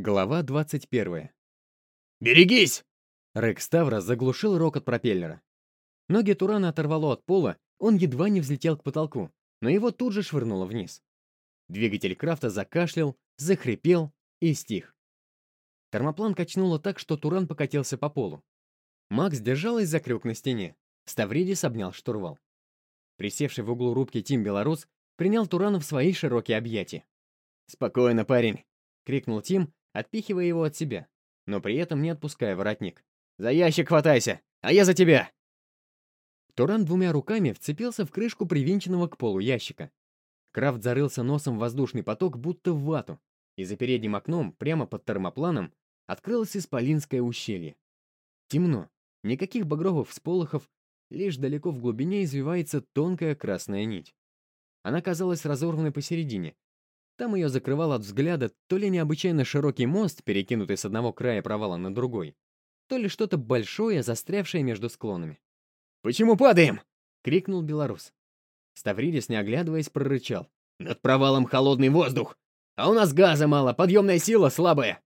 Глава 21. «Берегись!» Рык Ставра заглушил рокот пропеллера. Ноги Турана оторвало от пола, он едва не взлетел к потолку, но его тут же швырнуло вниз. Двигатель крафта закашлял, захрипел и стих. Термоплан качнуло так, что Туран покатился по полу. Макс держалась за крюк на стене. Ставридис обнял штурвал. Присевший в углу рубки Тим Белорус принял Турана в свои широкие объятия. «Спокойно, парень!» — крикнул Тим, отпихивая его от себя, но при этом не отпуская воротник. «За ящик хватайся, а я за тебя!» Туран двумя руками вцепился в крышку привинченного к полу ящика. Крафт зарылся носом в воздушный поток, будто в вату, и за передним окном, прямо под термопланом, открылось исполинское ущелье. Темно, никаких багровых всполохов, лишь далеко в глубине извивается тонкая красная нить. Она казалась разорванной посередине, там ее закрывал от взгляда то ли необычайно широкий мост, перекинутый с одного края провала на другой, то ли что-то большое, застрявшее между склонами. «Почему падаем?» — крикнул белорус. Ставридис, не оглядываясь, прорычал. «Над провалом холодный воздух! А у нас газа мало, подъемная сила слабая!»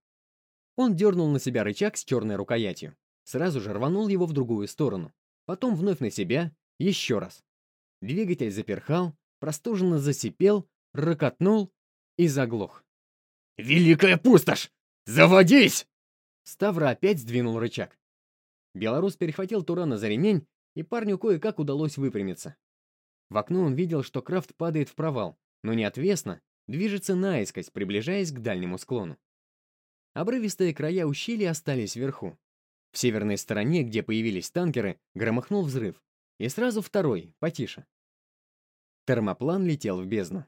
Он дернул на себя рычаг с черной рукоятью. Сразу же рванул его в другую сторону. Потом вновь на себя, еще раз. Двигатель заперхал, простуженно засипел, рокотнул и заглох. «Великая пустошь! Заводись!» Ставра опять сдвинул рычаг. Белорус перехватил Турана за ремень, и парню кое-как удалось выпрямиться. В окно он видел, что Крафт падает в провал, но не отвесно, движется наискось, приближаясь к дальнему склону. Обрывистые края ущелья остались вверху. В северной стороне, где появились танкеры, громыхнул взрыв, и сразу второй, потише. Термоплан летел в бездну.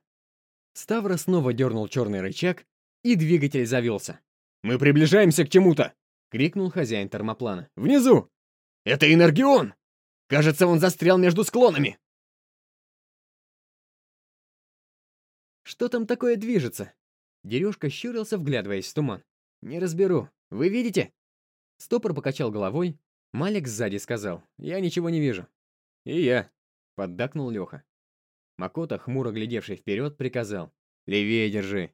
Ставра снова дернул черный рычаг, и двигатель завелся. «Мы приближаемся к чему-то!» — крикнул хозяин термоплана. «Внизу! Это Энергион! Кажется, он застрял между склонами!» «Что там такое движется?» Дерюшка щурился, вглядываясь в туман. «Не разберу. Вы видите?» Стопор покачал головой. Малик сзади сказал. «Я ничего не вижу». «И я», — поддакнул Леха. Макота, хмуро глядевший вперед, приказал. «Левее держи».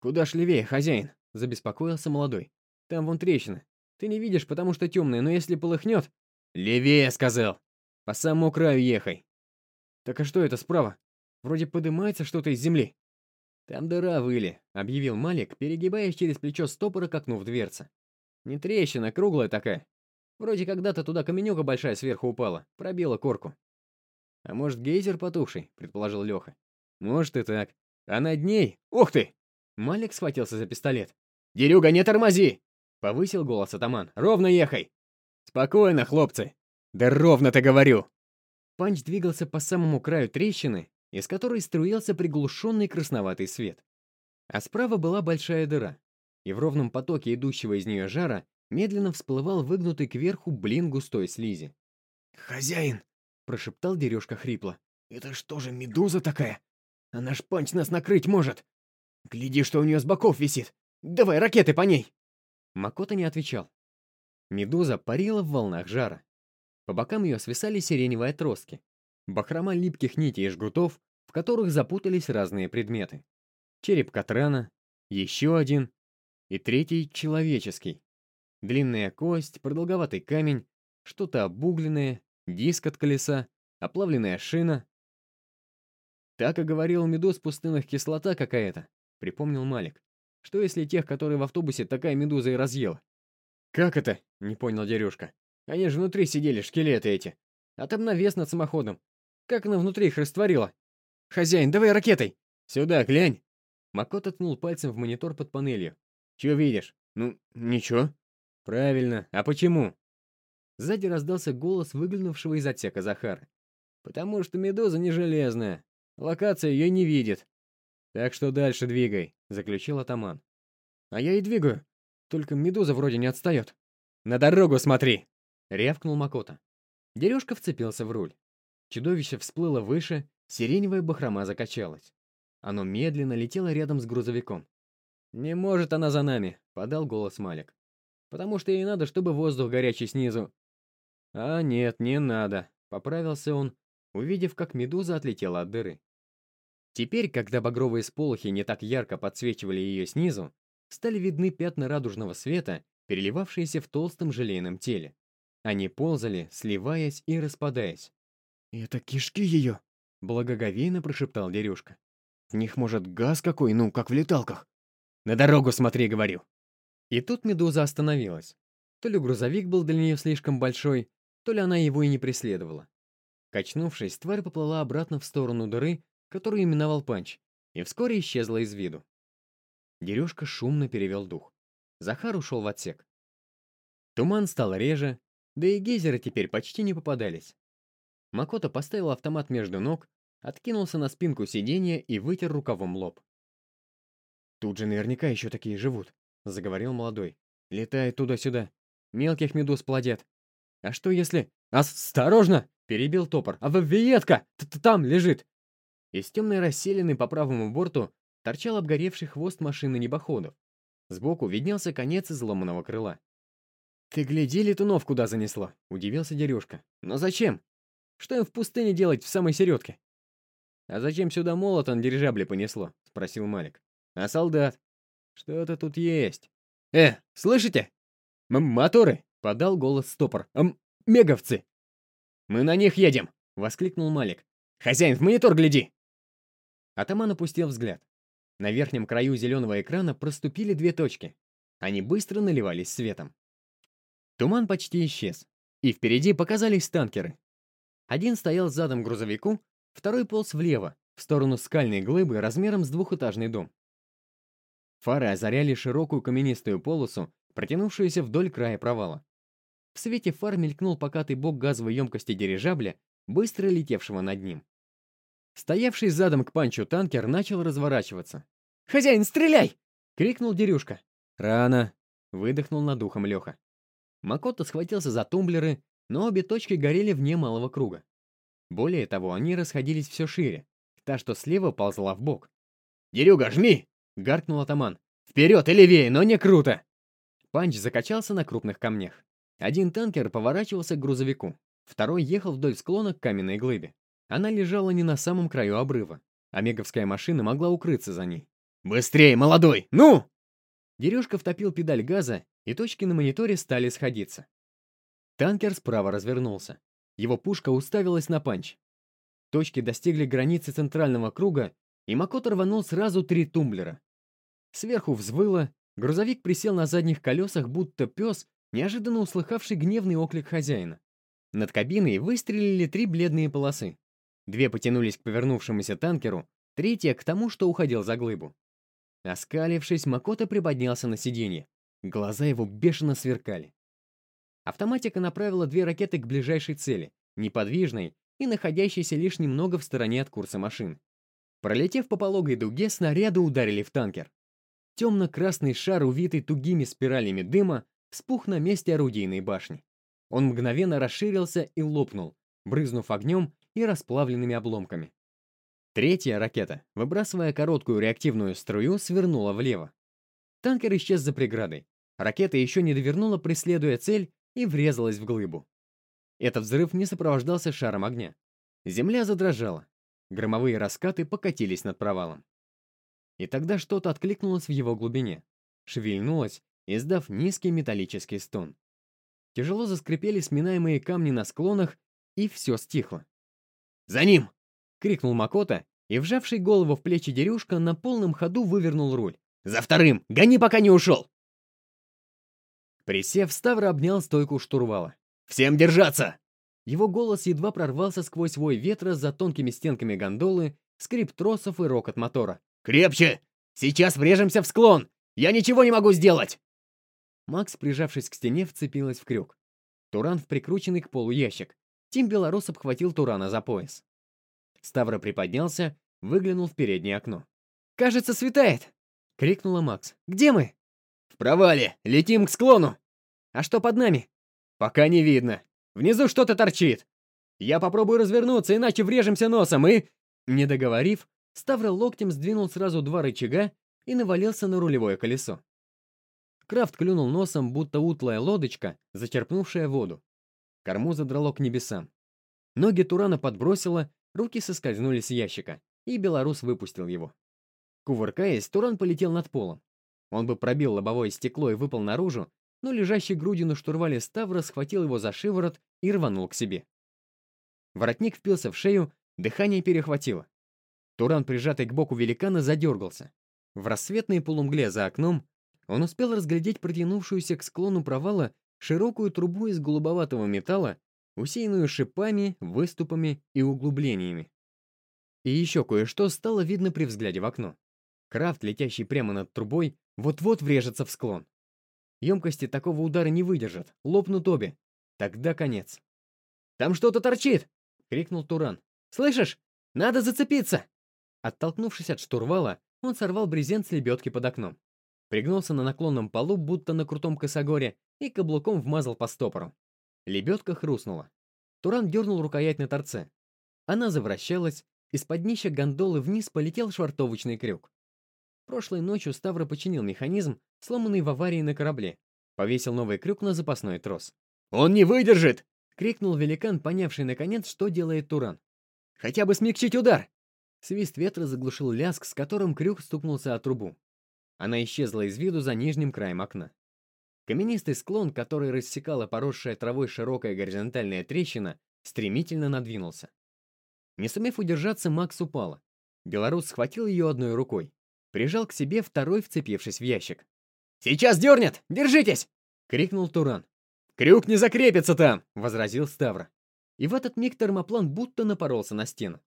«Куда ж левее, хозяин?» — забеспокоился молодой. «Там вон трещина. Ты не видишь, потому что темная, но если полыхнет...» «Левее!» — сказал. «По самому краю ехай». «Так а что это справа? Вроде подымается что-то из земли». «Там дыра выли», — объявил Малик, перегибаясь через плечо стопора к окну в дверце. «Не трещина, круглая такая. Вроде когда-то туда каменюка большая сверху упала, пробила корку. «А может, гейзер потухший?» — предположил Леха. «Может и так. А над ней... Ух ты!» Малик схватился за пистолет. «Дерюга, не тормози!» — повысил голос атаман. «Ровно ехай!» «Спокойно, хлопцы!» «Да ровно-то говорю!» Панч двигался по самому краю трещины, из которой струился приглушенный красноватый свет. А справа была большая дыра, и в ровном потоке идущего из нее жара медленно всплывал выгнутый кверху блин густой слизи. «Хозяин!» Прошептал Дерешка хрипло. «Это что же, медуза такая? Она ж панч нас накрыть может! Гляди, что у нее с боков висит! Давай ракеты по ней!» Макота не отвечал. Медуза парила в волнах жара. По бокам ее свисали сиреневые отростки. Бахрома липких нитей и жгутов, в которых запутались разные предметы. Череп Катрана, еще один и третий человеческий. Длинная кость, продолговатый камень, что-то обугленное, диск от колеса, оплавленная шина. Так и говорил медуз пустынных кислота какая-то, припомнил Малик. Что если тех, которые в автобусе, такая медуза и разъела? Как это? Не понял Дерюшка. Они же внутри сидели, шкелеты эти. А там навес над самоходом. Как она внутри их растворила? Хозяин, давай ракетой! Сюда, глянь! Макот ткнул пальцем в монитор под панелью. Чего видишь? Ну, ничего. Правильно. А почему? Сзади раздался голос выглянувшего из отсека Захара. «Потому что медуза не железная. Локация ее не видит. Так что дальше двигай», — заключил атаман. «А я и двигаю. Только медуза вроде не отстает». «На дорогу смотри!» — рявкнул Макота. Дережка вцепился в руль. Чудовище всплыло выше, сиреневая бахрома закачалась. Оно медленно летело рядом с грузовиком. «Не может она за нами», — подал голос Малик. «Потому что ей надо, чтобы воздух горячий снизу «А нет, не надо», — поправился он, увидев, как медуза отлетела от дыры. Теперь, когда багровые сполохи не так ярко подсвечивали ее снизу, стали видны пятна радужного света, переливавшиеся в толстом желейном теле. Они ползали, сливаясь и распадаясь. «Это кишки ее!» — благоговейно прошептал Дерюшка. «В них, может, газ какой, ну, как в леталках?» «На дорогу смотри, говорю!» И тут Медуза остановилась. То ли грузовик был для нее слишком большой, то ли она его и не преследовала. Качнувшись, тварь поплыла обратно в сторону дыры, которую именовал Панч, и вскоре исчезла из виду. Дерюшка шумно перевел дух. Захар ушел в отсек. Туман стал реже, да и гейзеры теперь почти не попадались. Макото поставил автомат между ног, откинулся на спинку сиденья и вытер рукавом лоб. «Тут же наверняка еще такие живут», — заговорил молодой. «Летает туда-сюда. Мелких медуз плодят. А что если...» «Осторожно!» — перебил топор. «А виетка! Там лежит!» Из темной расселены по правому борту торчал обгоревший хвост машины небоходов. Сбоку виднелся конец изломанного крыла. «Ты гляди, летунов куда занесло!» — удивился Дерюшка. «Но зачем? Что им в пустыне делать в самой середке?» «А зачем сюда молот на дирижабле понесло?» — спросил Малик. «А солдат? Что-то тут есть». «Э, слышите? М моторы!» — подал голос стопор. «М меговцы!» «Мы на них едем!» — воскликнул Малик. «Хозяин, в монитор гляди!» Атаман опустил взгляд. На верхнем краю зеленого экрана проступили две точки. Они быстро наливались светом. Туман почти исчез, и впереди показались танкеры. Один стоял задом грузовику, второй полз влево, в сторону скальной глыбы размером с двухэтажный дом. Фары озаряли широкую каменистую полосу, протянувшуюся вдоль края провала. В свете фар мелькнул покатый бок газовой емкости дирижабля, быстро летевшего над ним. Стоявший задом к панчу танкер начал разворачиваться. «Хозяин, стреляй!» — крикнул Дерюшка. «Рано!» — выдохнул над ухом Леха. Макото схватился за тумблеры, но обе точки горели вне малого круга. Более того, они расходились все шире. Та, что слева, ползла в бок. «Дерюга, жми!» — гаркнул атаман. «Вперед и левее, но не круто!» Панч закачался на крупных камнях. Один танкер поворачивался к грузовику, второй ехал вдоль склона к каменной глыбе. Она лежала не на самом краю обрыва. Омеговская машина могла укрыться за ней. «Быстрее, молодой! Ну!» Дерюшка втопил педаль газа, и точки на мониторе стали сходиться. Танкер справа развернулся. Его пушка уставилась на панч. Точки достигли границы центрального круга, и Макото рванул сразу три тумблера. Сверху взвыло, грузовик присел на задних колесах, будто пес, неожиданно услыхавший гневный оклик хозяина. Над кабиной выстрелили три бледные полосы. Две потянулись к повернувшемуся танкеру, третья — к тому, что уходил за глыбу. Оскалившись, Макото приподнялся на сиденье. Глаза его бешено сверкали. Автоматика направила две ракеты к ближайшей цели, неподвижной и находящейся лишь немного в стороне от курса машин. Пролетев по пологой дуге, снаряды ударили в танкер. Темно-красный шар, увитый тугими спиралями дыма, вспух на месте орудийной башни. Он мгновенно расширился и лопнул, брызнув огнем и расплавленными обломками. Третья ракета, выбрасывая короткую реактивную струю, свернула влево. Танкер исчез за преградой. Ракета еще не довернула, преследуя цель, и врезалась в глыбу. Этот взрыв не сопровождался шаром огня. Земля задрожала. Громовые раскаты покатились над провалом. И тогда что-то откликнулось в его глубине. Шевельнулось, издав низкий металлический стон. Тяжело заскрипели сминаемые камни на склонах, и все стихло. «За ним!» — крикнул Макота, и, вжавший голову в плечи Дерюшка, на полном ходу вывернул руль. «За вторым! Гони, пока не ушел!» Присев, Ставра обнял стойку штурвала. «Всем держаться!» Его голос едва прорвался сквозь вой ветра за тонкими стенками гондолы, скрип тросов и рокот мотора. «Крепче! Сейчас врежемся в склон! Я ничего не могу сделать!» Макс, прижавшись к стене, вцепилась в крюк. Туран в прикрученный к полу ящик. Тим Белорус обхватил Турана за пояс. Ставра приподнялся, выглянул в переднее окно. «Кажется, светает!» — крикнула Макс. «Где мы?» «В провале! Летим к склону!» «А что под нами?» «Пока не видно. Внизу что-то торчит. Я попробую развернуться, иначе врежемся носом и...» Не договорив, Ставра локтем сдвинул сразу два рычага и навалился на рулевое колесо. Крафт клюнул носом, будто утлая лодочка, зачерпнувшая воду. Корму задрало к небесам. Ноги Турана подбросило, руки соскользнули с ящика, и белорус выпустил его. Кувыркаясь, Туран полетел над полом. Он бы пробил лобовое стекло и выпал наружу, но лежащий грудью на штурвале Ставра схватил его за шиворот и рванул к себе. Воротник впился в шею, дыхание перехватило. Туран, прижатый к боку великана, задергался. В рассветной полумгле за окном он успел разглядеть протянувшуюся к склону провала широкую трубу из голубоватого металла, усеянную шипами, выступами и углублениями. И еще кое-что стало видно при взгляде в окно. Крафт, летящий прямо над трубой, вот-вот врежется в склон. Емкости такого удара не выдержат, лопнут обе. Тогда конец. «Там что-то торчит!» — крикнул Туран. «Слышишь? Надо зацепиться!» Оттолкнувшись от штурвала, он сорвал брезент с лебедки под окном. Пригнулся на наклонном полу, будто на крутом косогоре, и каблуком вмазал по стопору. Лебедка хрустнула. Туран дернул рукоять на торце. Она завращалась, из-под днища гондолы вниз полетел швартовочный крюк. Прошлой ночью Ставра починил механизм, сломанный в аварии на корабле. Повесил новый крюк на запасной трос. «Он не выдержит!» — крикнул великан, понявший наконец, что делает Туран. «Хотя бы смягчить удар!» Свист ветра заглушил ляск, с которым крюк стукнулся о трубу. Она исчезла из виду за нижним краем окна. Каменистый склон, который рассекала поросшая травой широкая горизонтальная трещина, стремительно надвинулся. Не сумев удержаться, Макс упала. Белорус схватил ее одной рукой. Прижал к себе, второй вцепившись в ящик. «Сейчас дернет! Держитесь!» — крикнул Туран. «Крюк не закрепится там!» — возразил Ставра. И в этот миг термоплан будто напоролся на стену.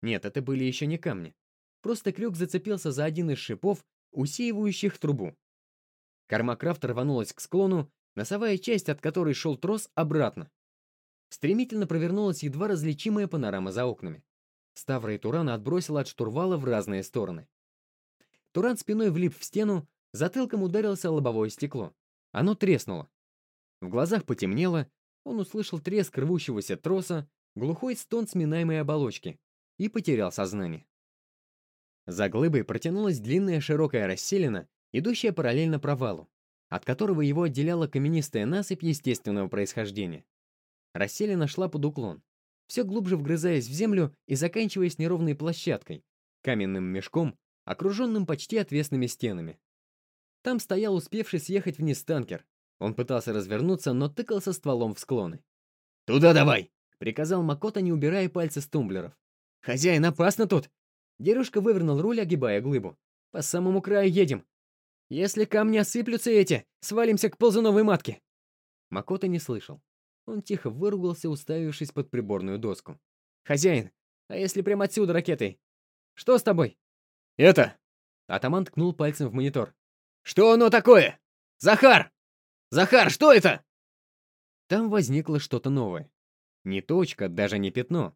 Нет, это были еще не камни. Просто крюк зацепился за один из шипов, усеивающих трубу. Корма крафта рванулась к склону, носовая часть, от которой шел трос, обратно. Стремительно провернулась едва различимая панорама за окнами. Ставра и Турана отбросила от штурвала в разные стороны. Туран спиной влип в стену, затылком ударился о лобовое стекло. Оно треснуло. В глазах потемнело, он услышал треск рвущегося троса, глухой стон сминаемой оболочки и потерял сознание. За глыбой протянулась длинная широкая расселина, идущая параллельно провалу, от которого его отделяла каменистая насыпь естественного происхождения. Расселина шла под уклон, все глубже вгрызаясь в землю и заканчиваясь неровной площадкой, каменным мешком, окруженным почти отвесными стенами. Там стоял успевший съехать вниз танкер. Он пытался развернуться, но тыкался стволом в склоны. «Туда давай!» — приказал Макота, не убирая пальцы с тумблеров. «Хозяин, опасно тут!» Дерюшка вывернул руль, огибая глыбу. «По самому краю едем. Если камни осыплются эти, свалимся к ползуновой матке!» Макота не слышал. Он тихо выругался, уставившись под приборную доску. «Хозяин, а если прямо отсюда ракетой? Что с тобой?» «Это...» Атаман ткнул пальцем в монитор. «Что оно такое? Захар! Захар, что это?» Там возникло что-то новое. Не точка, даже не пятно.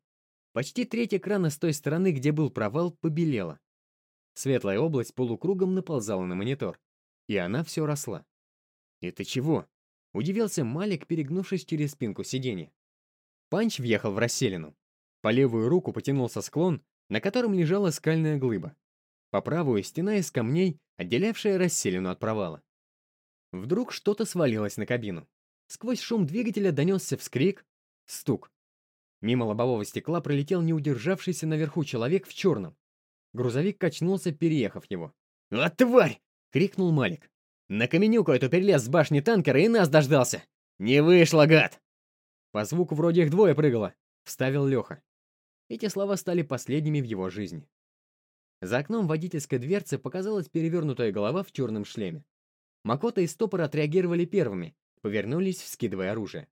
Почти треть экрана с той стороны, где был провал, побелела. Светлая область полукругом наползала на монитор. И она все росла. «Это чего?» — удивился Малик, перегнувшись через спинку сиденья. Панч въехал в расселину. По левую руку потянулся склон, на котором лежала скальная глыба. По правую стена из камней, отделявшая расселину от провала. Вдруг что-то свалилось на кабину. Сквозь шум двигателя донесся вскрик, стук. Мимо лобового стекла пролетел неудержавшийся наверху человек в черном. Грузовик качнулся, переехав его. «А, тварь!» — крикнул Малик. «На каменюку эту перелез с башни танкера и нас дождался! Не вышло, гад!» По звуку вроде их двое прыгало, — вставил Леха. Эти слова стали последними в его жизни. За окном водительской дверцы показалась перевернутая голова в черном шлеме. Макота и Стопор отреагировали первыми, повернулись, вскидывая оружие.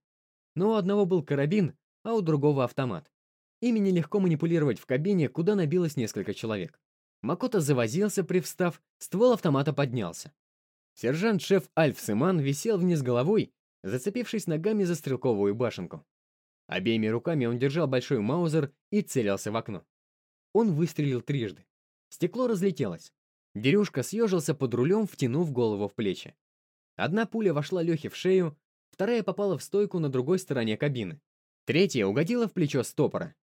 Но у одного был карабин, а у другого автомат. Ими нелегко манипулировать в кабине, куда набилось несколько человек. Макота завозился, привстав, ствол автомата поднялся. Сержант-шеф Альф Сыман висел вниз головой, зацепившись ногами за стрелковую башенку. Обеими руками он держал большой маузер и целился в окно. Он выстрелил трижды. Стекло разлетелось. Дерюшка съежился под рулем, втянув голову в плечи. Одна пуля вошла Лехе в шею, вторая попала в стойку на другой стороне кабины. Третья угодила в плечо стопора.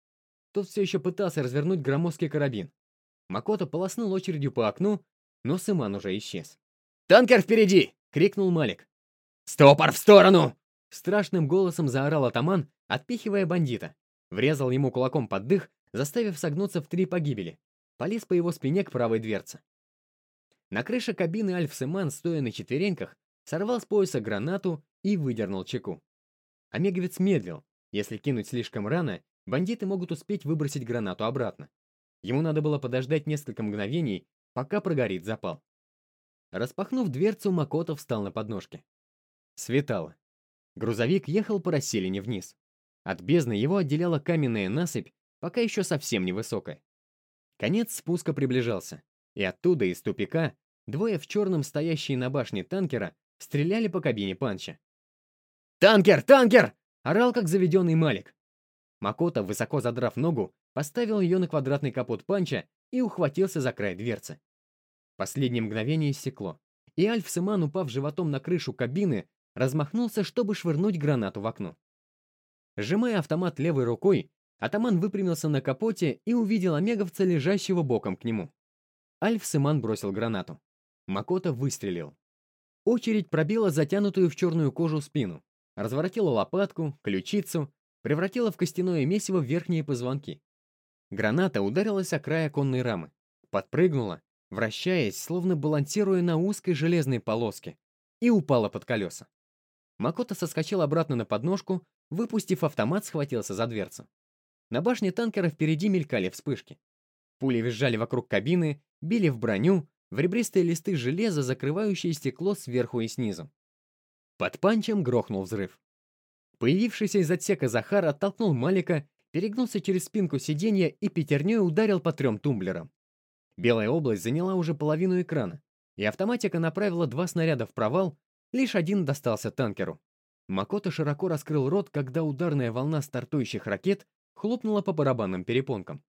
Тот все еще пытался развернуть громоздкий карабин. Макото полоснул очередью по окну, но Сыман уже исчез. «Танкер впереди!» — крикнул Малик. «Стопор в сторону!» Страшным голосом заорал атаман, отпихивая бандита. Врезал ему кулаком под дых, заставив согнуться в три погибели полез по его спине к правой дверце. На крыше кабины Альф Семан, стоя на четвереньках, сорвал с пояса гранату и выдернул чеку. Омеговец медлил. Если кинуть слишком рано, бандиты могут успеть выбросить гранату обратно. Ему надо было подождать несколько мгновений, пока прогорит запал. Распахнув дверцу, Макото встал на подножке. Светало. Грузовик ехал по расселине вниз. От бездны его отделяла каменная насыпь, пока еще совсем невысокая. Конец спуска приближался, и оттуда, из тупика, двое в черном стоящие на башне танкера стреляли по кабине панча. «Танкер! Танкер!» — орал, как заведенный Малик. Макото, высоко задрав ногу, поставил ее на квадратный капот панча и ухватился за край дверцы. Последнее мгновение иссекло, и Альф Сыман, упав животом на крышу кабины, размахнулся, чтобы швырнуть гранату в окно. Сжимая автомат левой рукой, атаман выпрямился на капоте и увидел омеговца, лежащего боком к нему. Альф Сыман бросил гранату. Макото выстрелил. Очередь пробила затянутую в черную кожу спину, разворотила лопатку, ключицу, превратила в костяное месиво верхние позвонки. Граната ударилась о край оконной рамы, подпрыгнула вращаясь, словно балансируя на узкой железной полоске, и упала под колеса. Макото соскочил обратно на подножку, выпустив автомат, схватился за дверцу. На башне танкера впереди мелькали вспышки. Пули визжали вокруг кабины, били в броню, в ребристые листы железа, закрывающие стекло сверху и снизу. Под панчем грохнул взрыв. Появившийся из отсека Захар оттолкнул Малика, перегнулся через спинку сиденья и пятерней ударил по трем тумблерам. Белая область заняла уже половину экрана, и автоматика направила два снаряда в провал, лишь один достался танкеру. Макото широко раскрыл рот, когда ударная волна стартующих ракет хлопнула по барабанным перепонкам.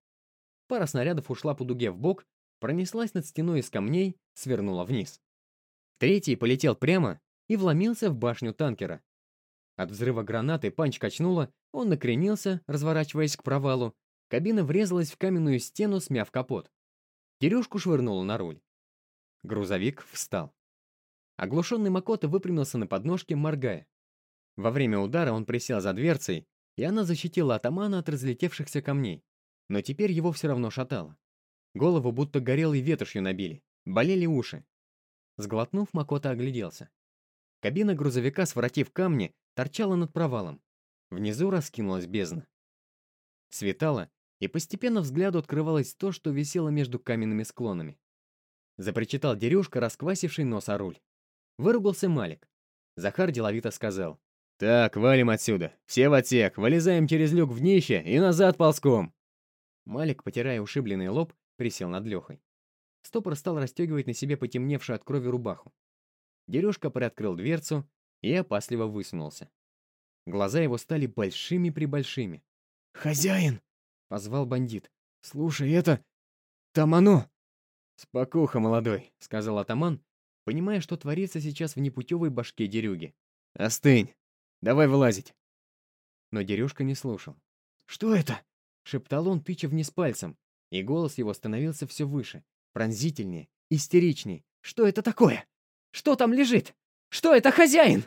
Пара снарядов ушла по дуге в бок, пронеслась над стеной из камней, свернула вниз. Третий полетел прямо и вломился в башню танкера. От взрыва гранаты панч качнуло, он накренился, разворачиваясь к провалу, кабина врезалась в каменную стену, смяв капот. Кирюшку швырнуло на руль. Грузовик встал. Оглушенный Макото выпрямился на подножке, моргая. Во время удара он присел за дверцей, и она защитила атамана от разлетевшихся камней. Но теперь его все равно шатало. Голову будто горелой ветошью набили. Болели уши. Сглотнув, Макото огляделся. Кабина грузовика, своротив камни, торчала над провалом. Внизу раскинулась бездна. Светало, и постепенно взгляду открывалось то, что висело между каменными склонами. Запричитал Дерюшка, расквасивший нос о руль. Выругался Малик. Захар деловито сказал. «Так, валим отсюда. Все в отсек, вылезаем через люк в днище и назад ползком». Малик, потирая ушибленный лоб, присел над Лехой. Стопор стал расстегивать на себе потемневшую от крови рубаху. Дерюшка приоткрыл дверцу и опасливо высунулся. Глаза его стали большими-пребольшими. «Хозяин!» — позвал бандит. «Слушай, это... там оно!» «Спокуха, молодой», — сказал атаман, понимая, что творится сейчас в непутевой башке дерюги. «Остынь! Давай вылазить!» Но дерюшка не слушал. «Что это?» — шептал он, тыча вниз пальцем, и голос его становился все выше, пронзительнее, истеричнее. «Что это такое? Что там лежит? Что это, хозяин?»